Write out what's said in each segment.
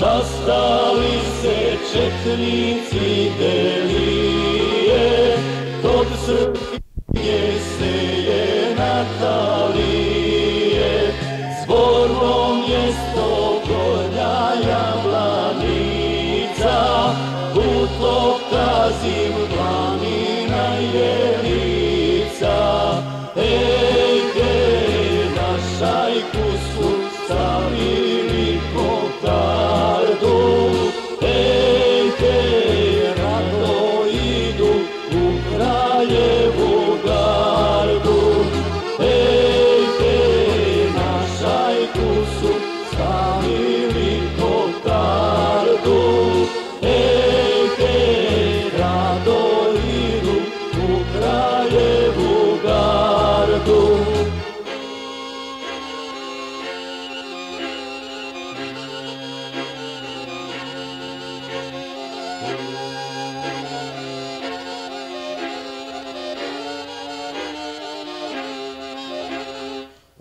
Zastały se czetnicy delije, kod srpnje se je Natalije, zborno mjesto gornja jablanica, putlo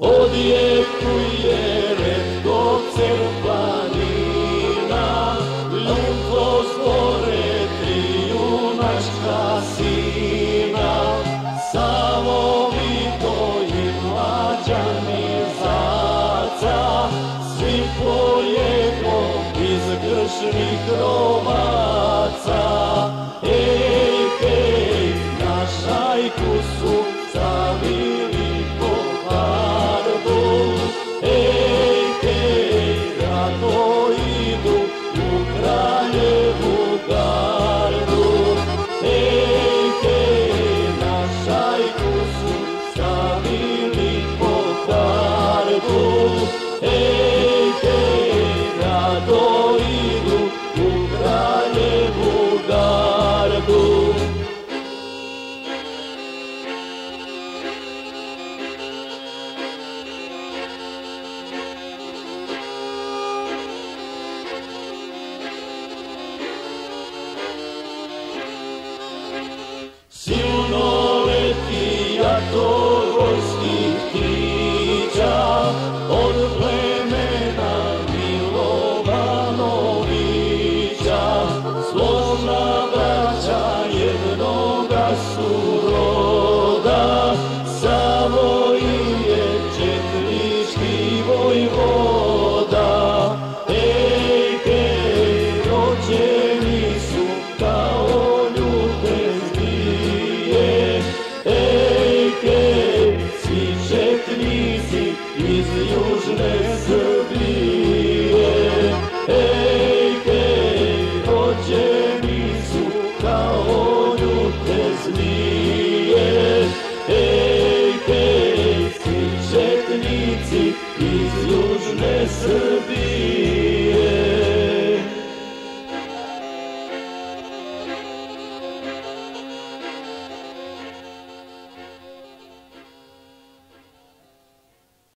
Odjekuje redko planina, ljubko zbore tri junačka sina, samo vito i mlađani zaca, svi po jednom iz gršnih roda. mudou laisse.